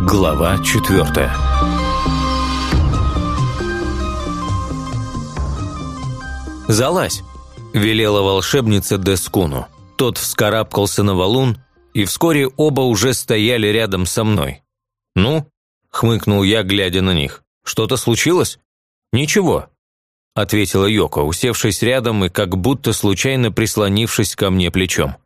Глава четвертая «Залазь!» – велела волшебница Дескуну. Тот вскарабкался на валун, и вскоре оба уже стояли рядом со мной. «Ну?» – хмыкнул я, глядя на них. «Что-то случилось?» «Ничего», – ответила Йоко, усевшись рядом и как будто случайно прислонившись ко мне плечом.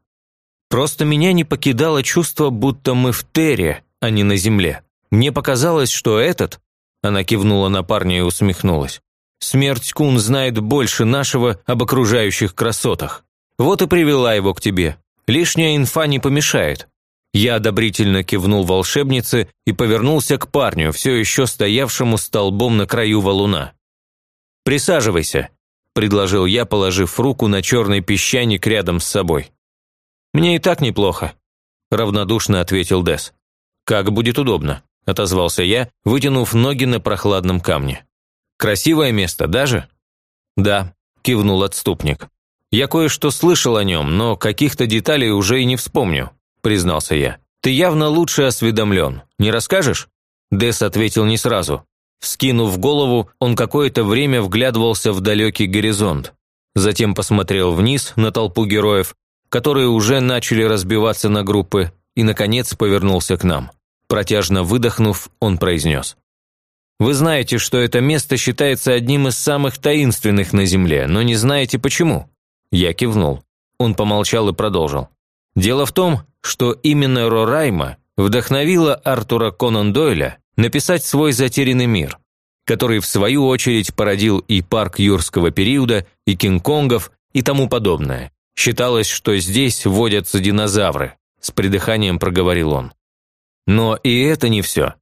«Просто меня не покидало чувство, будто мы в Терре, а не на земле. Мне показалось, что этот...» Она кивнула на парня и усмехнулась. «Смерть Кун знает больше нашего об окружающих красотах. Вот и привела его к тебе. Лишняя инфа не помешает». Я одобрительно кивнул волшебнице и повернулся к парню, все еще стоявшему столбом на краю валуна. «Присаживайся», – предложил я, положив руку на черный песчаник рядом с собой. «Мне и так неплохо», – равнодушно ответил Дес. «Как будет удобно», – отозвался я, вытянув ноги на прохладном камне. «Красивое место даже?» «Да», – кивнул отступник. «Я кое-что слышал о нем, но каких-то деталей уже и не вспомню», – признался я. «Ты явно лучше осведомлен. Не расскажешь?» Дес ответил не сразу. Вскинув голову, он какое-то время вглядывался в далекий горизонт. Затем посмотрел вниз на толпу героев, которые уже начали разбиваться на группы, и, наконец, повернулся к нам. Протяжно выдохнув, он произнес. «Вы знаете, что это место считается одним из самых таинственных на Земле, но не знаете почему?» Я кивнул. Он помолчал и продолжил. Дело в том, что именно Рорайма вдохновила Артура Конан Дойля написать свой затерянный мир, который в свою очередь породил и парк юрского периода, и Кинг-Конгов, и тому подобное. Считалось, что здесь водятся динозавры, с придыханием проговорил он. Но и это не все.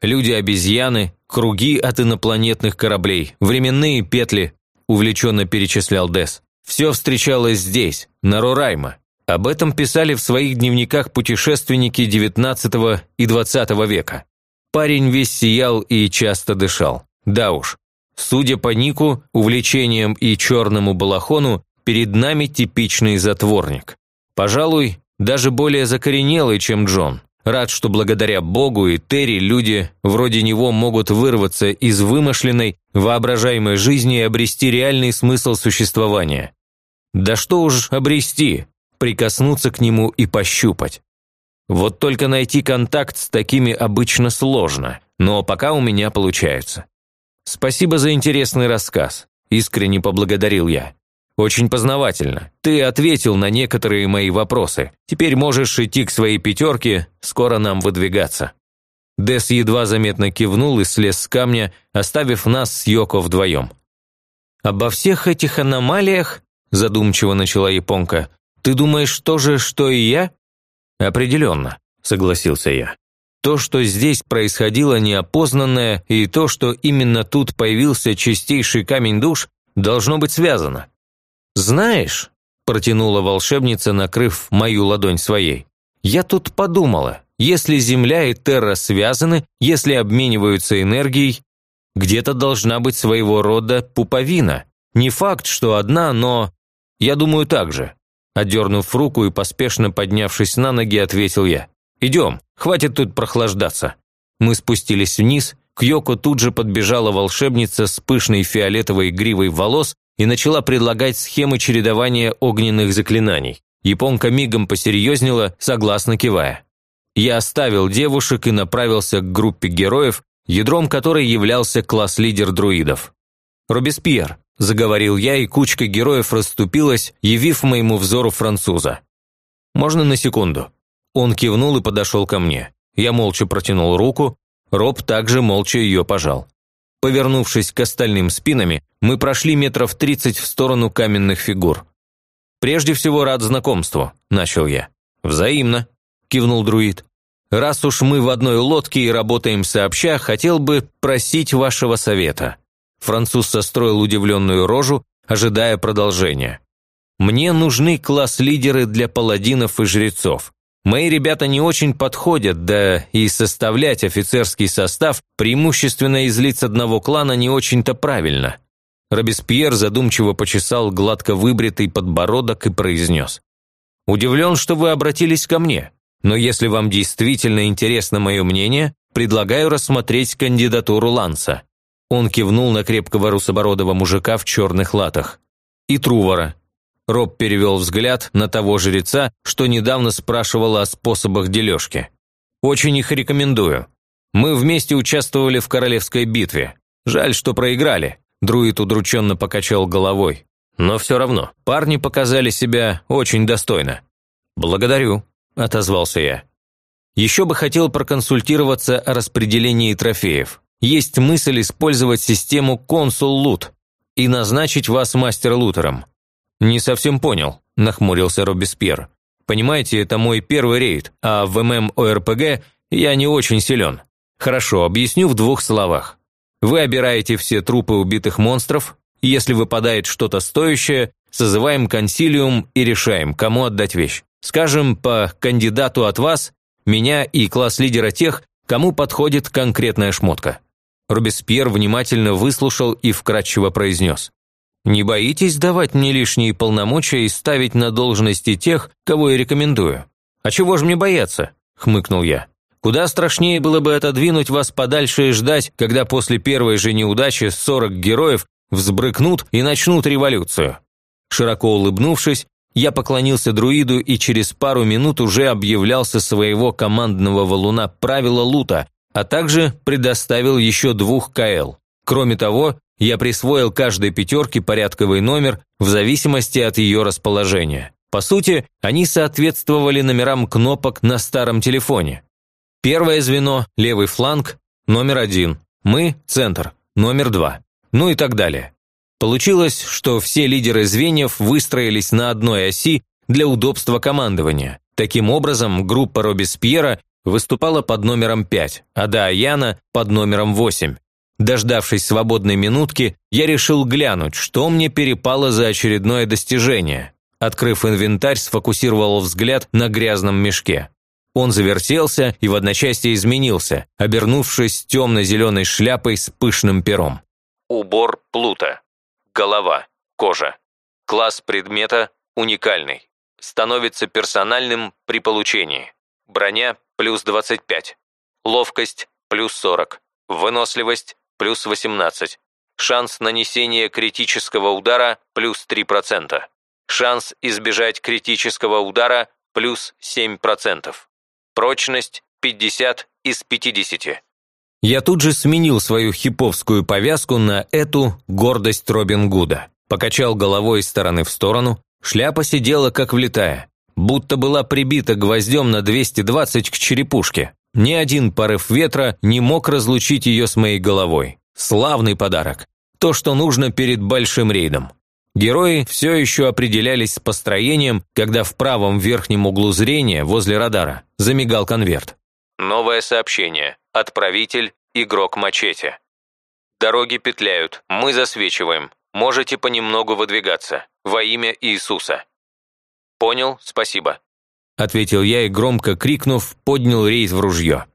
Люди-обезьяны, круги от инопланетных кораблей, временные петли, увлеченно перечислял Дес. Все встречалось здесь, на Рорайма. Об этом писали в своих дневниках путешественники XIX и XX века. Парень весь сиял и часто дышал. Да уж, судя по нику, увлечениям и черному балахону, перед нами типичный затворник. Пожалуй, даже более закоренелый, чем Джон. Рад, что благодаря Богу и Терри люди вроде него могут вырваться из вымышленной, воображаемой жизни и обрести реальный смысл существования. Да что уж обрести, прикоснуться к нему и пощупать. Вот только найти контакт с такими обычно сложно, но пока у меня получается. Спасибо за интересный рассказ, искренне поблагодарил я. Очень познавательно. Ты ответил на некоторые мои вопросы. Теперь можешь идти к своей пятерке, скоро нам выдвигаться». Дес едва заметно кивнул и слез с камня, оставив нас с Йоко вдвоем. «Обо всех этих аномалиях», – задумчиво начала японка, – «ты думаешь то же, что и я?» «Определенно», – согласился я. То, что здесь происходило неопознанное, и то, что именно тут появился чистейший камень душ, должно быть связано. «Знаешь», – протянула волшебница, накрыв мою ладонь своей, «я тут подумала, если Земля и Терра связаны, если обмениваются энергией, где-то должна быть своего рода пуповина. Не факт, что одна, но... Я думаю так же». Отдернув руку и поспешно поднявшись на ноги, ответил я. «Идем, хватит тут прохлаждаться». Мы спустились вниз, к Йоко тут же подбежала волшебница с пышной фиолетовой гривой волос и начала предлагать схемы чередования огненных заклинаний. Японка мигом посерьезнела, согласно кивая. Я оставил девушек и направился к группе героев, ядром которой являлся класс-лидер друидов. «Робеспьер», – заговорил я, и кучка героев расступилась, явив моему взору француза. «Можно на секунду?» Он кивнул и подошел ко мне. Я молча протянул руку, Роб также молча ее пожал. Повернувшись к остальным спинами, мы прошли метров тридцать в сторону каменных фигур. «Прежде всего рад знакомству», – начал я. «Взаимно», – кивнул друид. «Раз уж мы в одной лодке и работаем сообща, хотел бы просить вашего совета». Француз состроил удивленную рожу, ожидая продолжения. «Мне нужны класс-лидеры для паладинов и жрецов. Мои ребята не очень подходят, да и составлять офицерский состав преимущественно из лиц одного клана не очень-то правильно. Робеспьер задумчиво почесал гладко выбритый подбородок и произнес. «Удивлен, что вы обратились ко мне, но если вам действительно интересно мое мнение, предлагаю рассмотреть кандидатуру Ланса». Он кивнул на крепкого русобородого мужика в черных латах. «И Трувора». Роб перевел взгляд на того жреца, что недавно спрашивал о способах дележки. «Очень их рекомендую. Мы вместе участвовали в королевской битве. Жаль, что проиграли. Друид удрученно покачал головой. Но все равно, парни показали себя очень достойно. «Благодарю», – отозвался я. Еще бы хотел проконсультироваться о распределении трофеев. Есть мысль использовать систему консул-лут и назначить вас мастер-лутером. Не совсем понял, нахмурился Робеспьер. Понимаете, это мой первый рейд, а в ММОРПГ я не очень силен. Хорошо, объясню в двух словах. Вы обираете все трупы убитых монстров, если выпадает что-то стоящее, созываем консилиум и решаем, кому отдать вещь. Скажем, по кандидату от вас, меня и класс лидера тех, кому подходит конкретная шмотка. Робеспьер внимательно выслушал и вкратчиво произнес. «Не боитесь давать мне лишние полномочия и ставить на должности тех, кого я рекомендую?» «А чего же мне бояться?» – хмыкнул я. Куда страшнее было бы отодвинуть вас подальше и ждать, когда после первой же неудачи 40 героев взбрыкнут и начнут революцию. Широко улыбнувшись, я поклонился друиду и через пару минут уже объявлял со своего командного валуна правила лута, а также предоставил еще двух КЛ. Кроме того, я присвоил каждой пятерке порядковый номер в зависимости от ее расположения. По сути, они соответствовали номерам кнопок на старом телефоне. Первое звено, левый фланг, номер один. Мы – центр, номер два. Ну и так далее. Получилось, что все лидеры звеньев выстроились на одной оси для удобства командования. Таким образом, группа Робеспьера выступала под номером 5, а Даяна – под номером 8. Дождавшись свободной минутки, я решил глянуть, что мне перепало за очередное достижение. Открыв инвентарь, сфокусировал взгляд на грязном мешке. Он завертелся и в одночасье изменился, обернувшись темно-зеленой шляпой с пышным пером. Убор Плута. Голова. Кожа. Класс предмета уникальный. Становится персональным при получении. Броня плюс 25. Ловкость плюс 40. Выносливость плюс 18. Шанс нанесения критического удара плюс 3%. Шанс избежать критического удара плюс 7%. Прочность 50 из 50. Я тут же сменил свою хиповскую повязку на эту гордость Робин Гуда. Покачал головой из стороны в сторону, шляпа сидела как влитая, будто была прибита гвоздем на 220 к черепушке. Ни один порыв ветра не мог разлучить ее с моей головой. Славный подарок. То, что нужно перед большим рейдом. Герои все еще определялись с построением, когда в правом верхнем углу зрения, возле радара, замигал конверт. Новое сообщение. Отправитель – игрок мачете. Дороги петляют, мы засвечиваем. Можете понемногу выдвигаться. Во имя Иисуса. Понял, спасибо. Ответил я и громко крикнув, поднял рейс в ружье.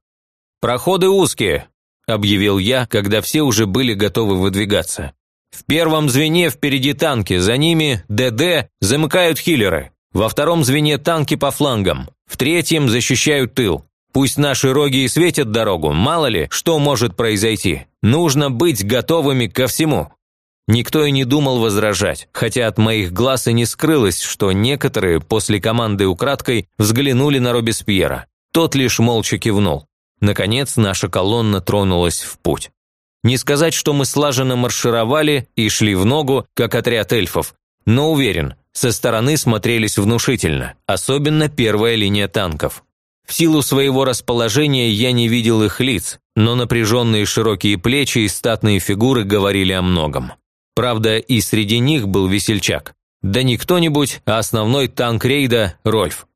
«Проходы узкие», – объявил я, когда все уже были готовы выдвигаться. В первом звене впереди танки, за ними ДД замыкают хиллеры. Во втором звене танки по флангам. В третьем защищают тыл. Пусть наши роги и светят дорогу, мало ли, что может произойти. Нужно быть готовыми ко всему. Никто и не думал возражать, хотя от моих глаз и не скрылось, что некоторые после команды украдкой взглянули на Робеспьера. Тот лишь молча кивнул. Наконец наша колонна тронулась в путь. Не сказать, что мы слаженно маршировали и шли в ногу, как отряд эльфов, но уверен, со стороны смотрелись внушительно, особенно первая линия танков. В силу своего расположения я не видел их лиц, но напряженные широкие плечи и статные фигуры говорили о многом. Правда, и среди них был весельчак. Да не кто-нибудь, а основной танк рейда – Рольф.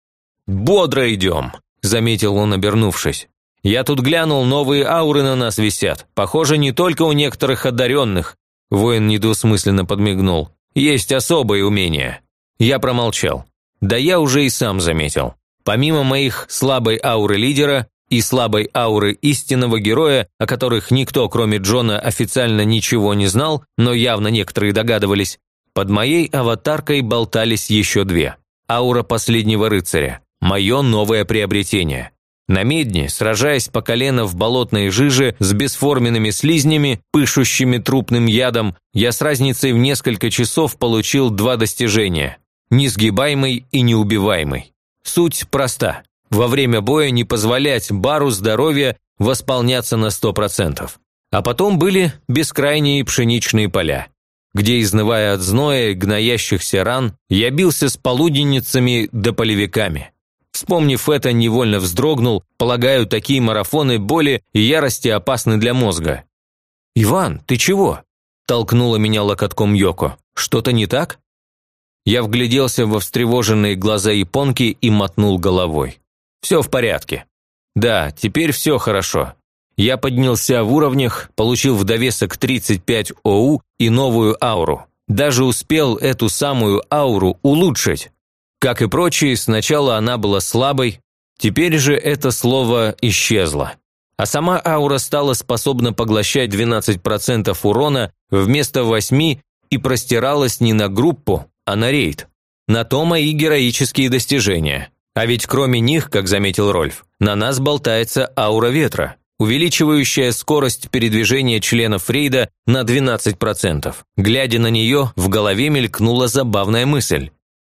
«Бодро идем», – заметил он, обернувшись. Я тут глянул, новые ауры на нас висят. Похоже, не только у некоторых одаренных. Воин недвусмысленно подмигнул. Есть особые умения. Я промолчал. Да я уже и сам заметил. Помимо моих слабой ауры лидера, и слабой ауры истинного героя, о которых никто, кроме Джона, официально ничего не знал, но явно некоторые догадывались, под моей аватаркой болтались еще две. Аура последнего рыцаря. Мое новое приобретение. На медне, сражаясь по колено в болотной жиже с бесформенными слизнями, пышущими трупным ядом, я с разницей в несколько часов получил два достижения – несгибаемый и неубиваемый. Суть проста. Во время боя не позволять бару здоровья восполняться на 100%. А потом были бескрайние пшеничные поля, где, изнывая от зноя и гноящихся ран, я бился с полуденницами да полевиками. Вспомнив это, невольно вздрогнул, полагаю, такие марафоны боли и ярости опасны для мозга. «Иван, ты чего?» – толкнула меня локотком Йоко. «Что-то не так?» Я вгляделся во встревоженные глаза японки и мотнул головой. «Все в порядке. Да, теперь все хорошо. Я поднялся в уровнях, получил в довесок 35 ОУ и новую ауру. Даже успел эту самую ауру улучшить. Как и прочие, сначала она была слабой, теперь же это слово исчезло. А сама аура стала способна поглощать 12% урона вместо 8% и простиралась не на группу, а на рейд. На то мои героические достижения. А ведь кроме них, как заметил Рольф, на нас болтается аура ветра, увеличивающая скорость передвижения членов рейда на 12%. Глядя на нее, в голове мелькнула забавная мысль.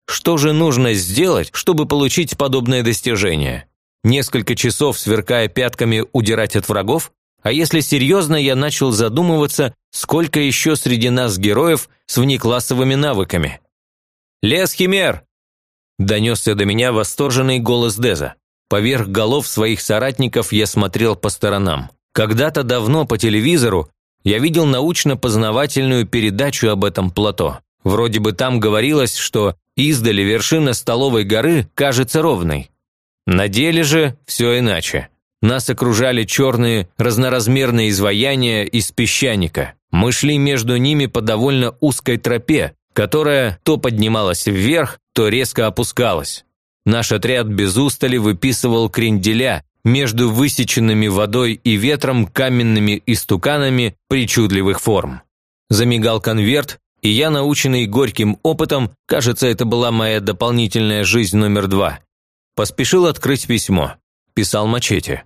Что же нужно сделать, чтобы получить подобное достижение? Несколько часов, сверкая пятками, удирать от врагов? А если серьезно, я начал задумываться, сколько еще среди нас героев с внеклассовыми навыками. «Лес Химер!» Донесся до меня восторженный голос Деза. Поверх голов своих соратников я смотрел по сторонам. Когда-то давно по телевизору я видел научно-познавательную передачу об этом плато. Вроде бы там говорилось, что Издали вершина столовой горы кажется ровной. На деле же все иначе. Нас окружали черные разноразмерные изваяния из песчаника. Мы шли между ними по довольно узкой тропе, которая то поднималась вверх, то резко опускалась. Наш отряд без устали выписывал кренделя между высеченными водой и ветром каменными истуканами причудливых форм. Замигал конверт, и я, наученный горьким опытом, кажется, это была моя дополнительная жизнь номер два, поспешил открыть письмо. Писал мачете.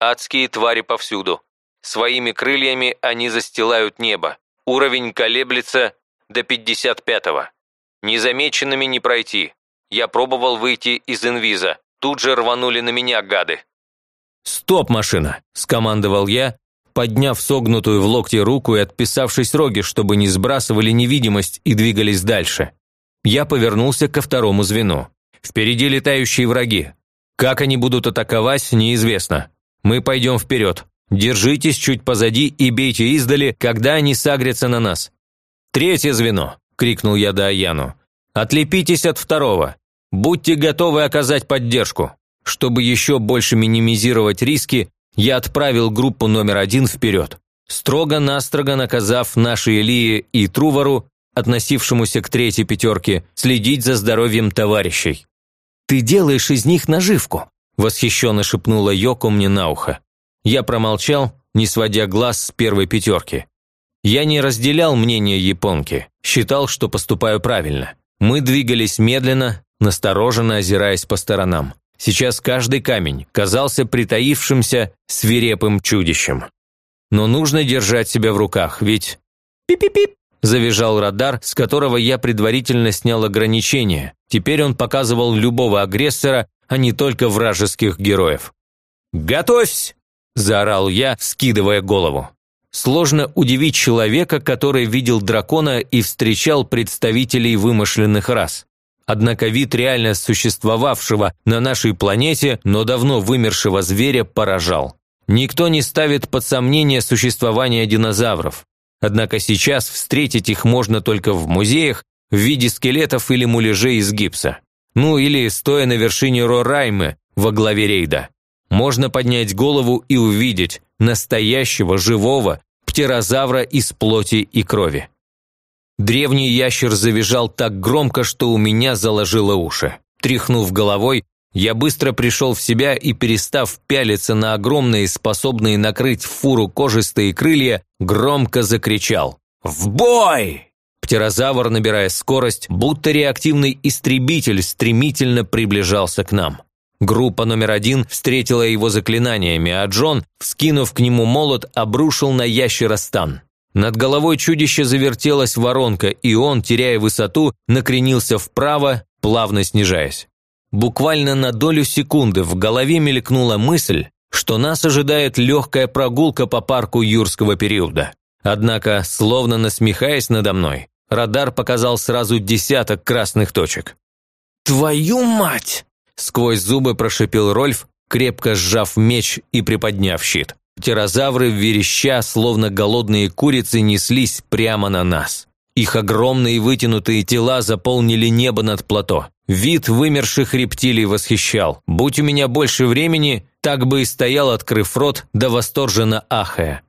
«Адские твари повсюду. Своими крыльями они застилают небо. Уровень колеблется до 55-го. Незамеченными не пройти. Я пробовал выйти из инвиза. Тут же рванули на меня гады». «Стоп, машина!» – скомандовал я, подняв согнутую в локте руку и отписавшись роги, чтобы не сбрасывали невидимость и двигались дальше. Я повернулся ко второму звену. Впереди летающие враги. Как они будут атаковать, неизвестно. Мы пойдем вперед. Держитесь чуть позади и бейте издали, когда они сагрятся на нас. «Третье звено!» – крикнул я Даяну. «Отлепитесь от второго. Будьте готовы оказать поддержку. Чтобы еще больше минимизировать риски, я отправил группу номер один вперед, строго-настрого наказав нашей Илии и Трувару, относившемуся к третьей пятерке, следить за здоровьем товарищей. «Ты делаешь из них наживку», – восхищенно шепнула Йоко мне на ухо. Я промолчал, не сводя глаз с первой пятерки. Я не разделял мнение японки, считал, что поступаю правильно. Мы двигались медленно, настороженно озираясь по сторонам. Сейчас каждый камень казался притаившимся свирепым чудищем. Но нужно держать себя в руках, ведь... Пип-пип-пип! Завизжал радар, с которого я предварительно снял ограничения. Теперь он показывал любого агрессора, а не только вражеских героев. «Готовься!» – заорал я, скидывая голову. Сложно удивить человека, который видел дракона и встречал представителей вымышленных рас. Однако вид реально существовавшего на нашей планете, но давно вымершего зверя поражал. Никто не ставит под сомнение существование динозавров. Однако сейчас встретить их можно только в музеях в виде скелетов или муляжей из гипса. Ну или стоя на вершине Рораймы во главе рейда. Можно поднять голову и увидеть настоящего живого птерозавра из плоти и крови. Древний ящер завизжал так громко, что у меня заложило уши. Тряхнув головой, Я быстро пришел в себя и, перестав пялиться на огромные, способные накрыть фуру кожистые крылья, громко закричал «В бой!». Птерозавр, набирая скорость, будто реактивный истребитель, стремительно приближался к нам. Группа номер один встретила его заклинаниями, а Джон, вскинув к нему молот, обрушил на ящера стан. Над головой чудища завертелась воронка, и он, теряя высоту, накренился вправо, плавно снижаясь. Буквально на долю секунды в голове мелькнула мысль, что нас ожидает легкая прогулка по парку юрского периода. Однако, словно насмехаясь надо мной, радар показал сразу десяток красных точек. «Твою мать!» – сквозь зубы прошипел Рольф, крепко сжав меч и приподняв щит. Птерозавры, вереща, словно голодные курицы, неслись прямо на нас. Их огромные вытянутые тела заполнили небо над плато. Вид вымерших рептилий восхищал. Будь у меня больше времени, так бы и стоял, открыв рот, да восторженно ахая.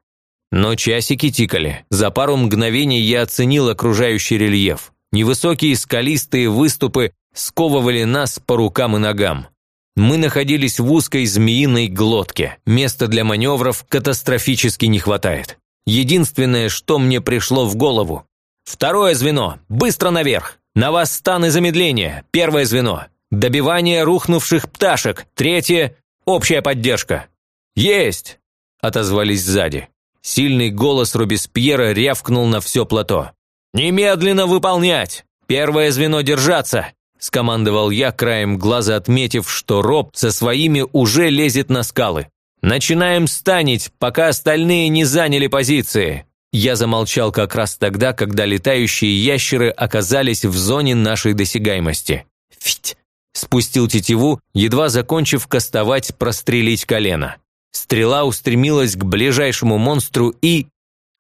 Но часики тикали. За пару мгновений я оценил окружающий рельеф. Невысокие скалистые выступы сковывали нас по рукам и ногам. Мы находились в узкой змеиной глотке. Места для маневров катастрофически не хватает. Единственное, что мне пришло в голову. Второе звено. Быстро наверх. На вас стан и замедление. Первое звено. Добивание рухнувших пташек. Третье. Общая поддержка. Есть! Отозвались сзади. Сильный голос Робеспьера рявкнул на все плато. «Немедленно выполнять! Первое звено держаться! – скомандовал я, краем глаза отметив, что Роб со своими уже лезет на скалы. «Начинаем станить, пока остальные не заняли позиции». Я замолчал как раз тогда, когда летающие ящеры оказались в зоне нашей досягаемости. «Фить!» – спустил тетиву, едва закончив кастовать прострелить колено. Стрела устремилась к ближайшему монстру и...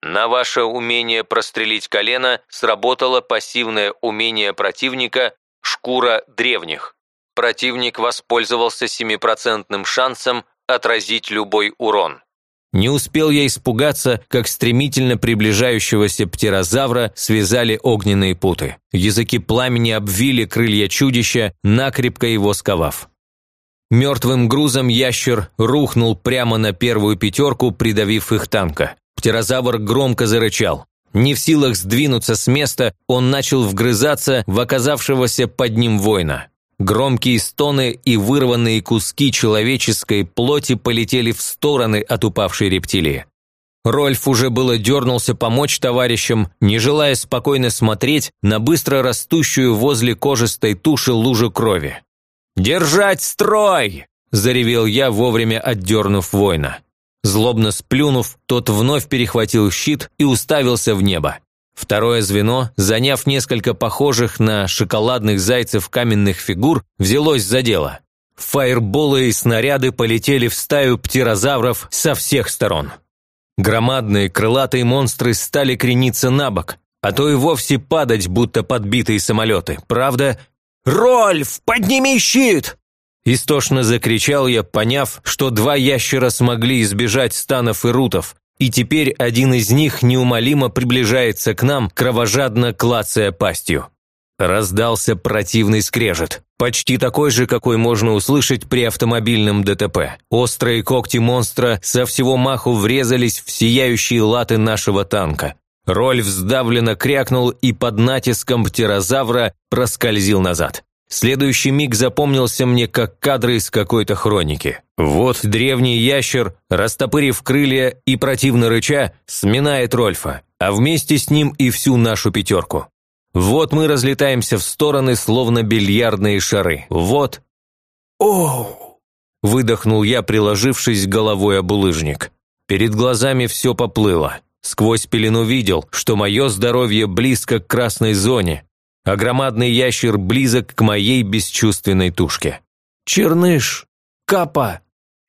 На ваше умение прострелить колено сработало пассивное умение противника шкура древних. Противник воспользовался семипроцентным шансом отразить любой урон. Не успел я испугаться, как стремительно приближающегося птерозавра связали огненные путы. Языки пламени обвили крылья чудища, накрепко его сковав. Мертвым грузом ящер рухнул прямо на первую пятерку, придавив их танка. Птерозавр громко зарычал. Не в силах сдвинуться с места, он начал вгрызаться в оказавшегося под ним воина. Громкие стоны и вырванные куски человеческой плоти полетели в стороны от упавшей рептилии. Рольф уже было дернулся помочь товарищам, не желая спокойно смотреть на быстро растущую возле кожистой туши лужу крови. «Держать строй!» – заревел я, вовремя отдернув воина. Злобно сплюнув, тот вновь перехватил щит и уставился в небо. Второе звено, заняв несколько похожих на шоколадных зайцев каменных фигур, взялось за дело. Фаерболы и снаряды полетели в стаю птерозавров со всех сторон. Громадные крылатые монстры стали крениться на бок, а то и вовсе падать, будто подбитые самолеты. Правда? «Рольф, подними щит!» Истошно закричал я, поняв, что два ящера смогли избежать станов и рутов, и теперь один из них неумолимо приближается к нам, кровожадно клацая пастью. Раздался противный скрежет, почти такой же, какой можно услышать при автомобильном ДТП. Острые когти монстра со всего маху врезались в сияющие латы нашего танка. Роль вздавленно крякнул и под натиском птерозавра проскользил назад. Следующий миг запомнился мне как кадры из какой-то хроники. Вот древний ящер, растопырив крылья и противно рыча, сминает Рольфа, а вместе с ним и всю нашу пятерку. Вот мы разлетаемся в стороны, словно бильярдные шары. Вот... «Оу!» – выдохнул я, приложившись головой об улыжник. Перед глазами все поплыло. Сквозь пелену видел, что мое здоровье близко к красной зоне, а громадный ящер близок к моей бесчувственной тушке. «Черныш! Капа!»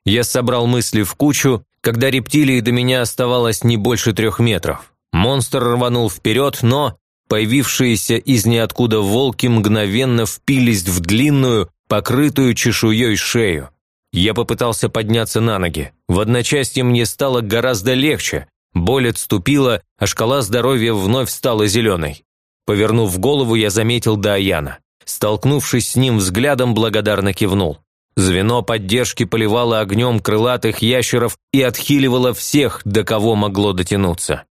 Я собрал мысли в кучу, когда рептилии до меня оставалось не больше трех метров. Монстр рванул вперед, но появившиеся из ниоткуда волки мгновенно впились в длинную, покрытую чешуей шею. Я попытался подняться на ноги. В одночасье мне стало гораздо легче. Боль отступила, а шкала здоровья вновь стала зеленой. Повернув голову, я заметил Даяна. Столкнувшись с ним взглядом, благодарно кивнул. Звено поддержки поливало огнем крылатых ящеров и отхиливало всех, до кого могло дотянуться.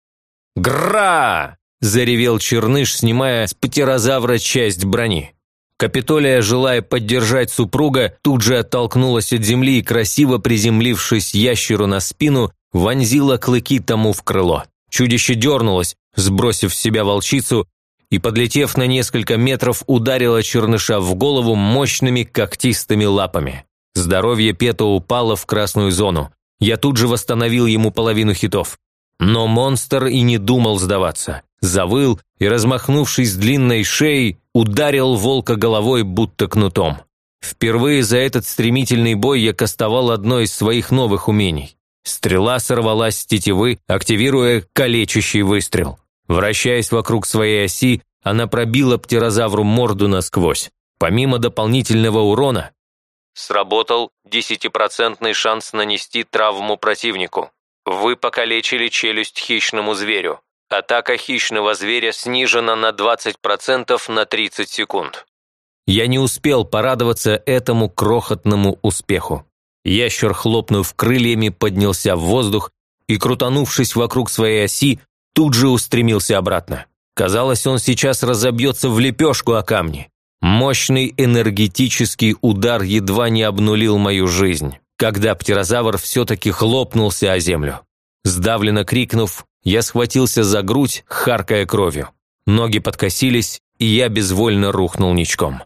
«Гра!» – заревел Черныш, снимая с патерозавра часть брони. Капитолия, желая поддержать супруга, тут же оттолкнулась от земли и, красиво приземлившись ящеру на спину, вонзила клыки тому в крыло. Чудище дернулось, сбросив с себя волчицу, и, подлетев на несколько метров, ударила черныша в голову мощными когтистыми лапами. Здоровье Пета упало в красную зону. Я тут же восстановил ему половину хитов. Но монстр и не думал сдаваться. Завыл и, размахнувшись длинной шеей, ударил волка головой, будто кнутом. Впервые за этот стремительный бой я кастовал одно из своих новых умений. Стрела сорвалась с тетивы, активируя калечащий выстрел. Вращаясь вокруг своей оси, она пробила птерозавру морду насквозь. Помимо дополнительного урона, сработал 10% шанс нанести травму противнику. Вы покалечили челюсть хищному зверю. Атака хищного зверя снижена на 20% на 30 секунд. Я не успел порадоваться этому крохотному успеху. Ящер, хлопнув крыльями, поднялся в воздух и, крутанувшись вокруг своей оси, тут же устремился обратно. Казалось, он сейчас разобьется в лепешку о камни. Мощный энергетический удар едва не обнулил мою жизнь, когда птерозавр все-таки хлопнулся о землю. Сдавленно крикнув, я схватился за грудь, харкая кровью. Ноги подкосились, и я безвольно рухнул ничком.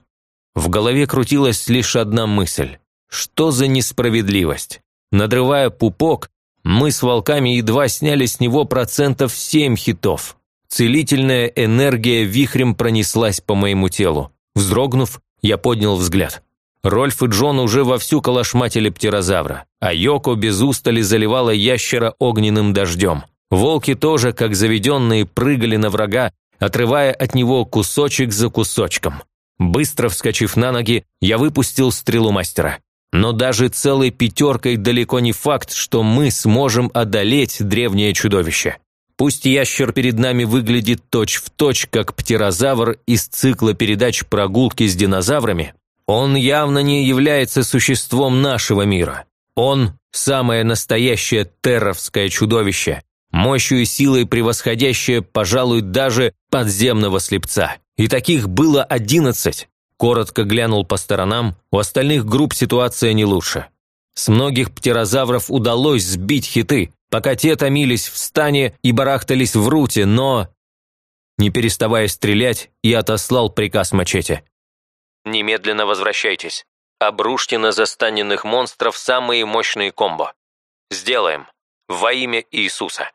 В голове крутилась лишь одна мысль. Что за несправедливость? Надрывая пупок, мы с волками едва сняли с него процентов семь хитов. Целительная энергия вихрем пронеслась по моему телу. Вздрогнув, я поднял взгляд. Рольф и Джон уже вовсю калашматили птерозавра, а Йоко без устали заливала ящера огненным дождем. Волки тоже, как заведенные, прыгали на врага, отрывая от него кусочек за кусочком. Быстро вскочив на ноги, я выпустил стрелу мастера. Но даже целой пятеркой далеко не факт, что мы сможем одолеть древнее чудовище. Пусть ящер перед нами выглядит точь-в-точь, точь, как птерозавр из цикла передач «Прогулки с динозаврами», он явно не является существом нашего мира. Он – самое настоящее терровское чудовище, мощью и силой превосходящее, пожалуй, даже подземного слепца. И таких было одиннадцать. Коротко глянул по сторонам, у остальных групп ситуация не лучше. С многих птерозавров удалось сбить хиты, пока те томились в стане и барахтались в руте, но... Не переставая стрелять, я отослал приказ мачете. «Немедленно возвращайтесь. Обрушьте на застаненных монстров самые мощные комбо. Сделаем. Во имя Иисуса».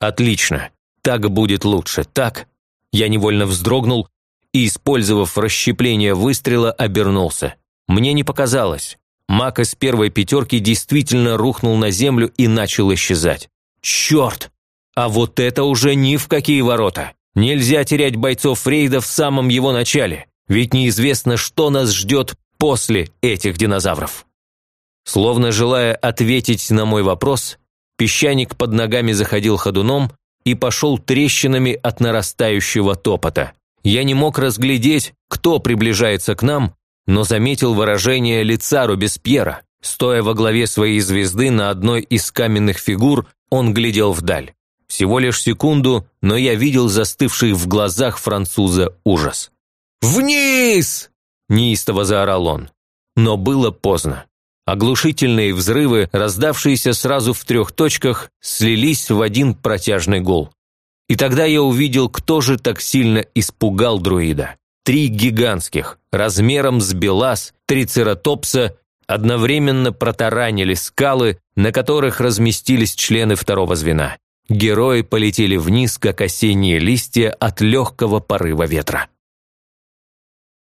«Отлично. Так будет лучше, так?» Я невольно вздрогнул и, использовав расщепление выстрела, обернулся. Мне не показалось. Мак из первой пятерки действительно рухнул на землю и начал исчезать. Черт! А вот это уже ни в какие ворота! Нельзя терять бойцов рейда в самом его начале, ведь неизвестно, что нас ждет после этих динозавров. Словно желая ответить на мой вопрос, песчаник под ногами заходил ходуном и пошел трещинами от нарастающего топота. Я не мог разглядеть, кто приближается к нам, но заметил выражение лица Робеспьера. Стоя во главе своей звезды на одной из каменных фигур, он глядел вдаль. Всего лишь секунду, но я видел застывший в глазах француза ужас. «Вниз!» – неистово заорал он. Но было поздно. Оглушительные взрывы, раздавшиеся сразу в трех точках, слились в один протяжный гул. И тогда я увидел, кто же так сильно испугал друида. Три гигантских, размером с белаз, трицератопса, одновременно протаранили скалы, на которых разместились члены второго звена. Герои полетели вниз, как осенние листья от легкого порыва ветра.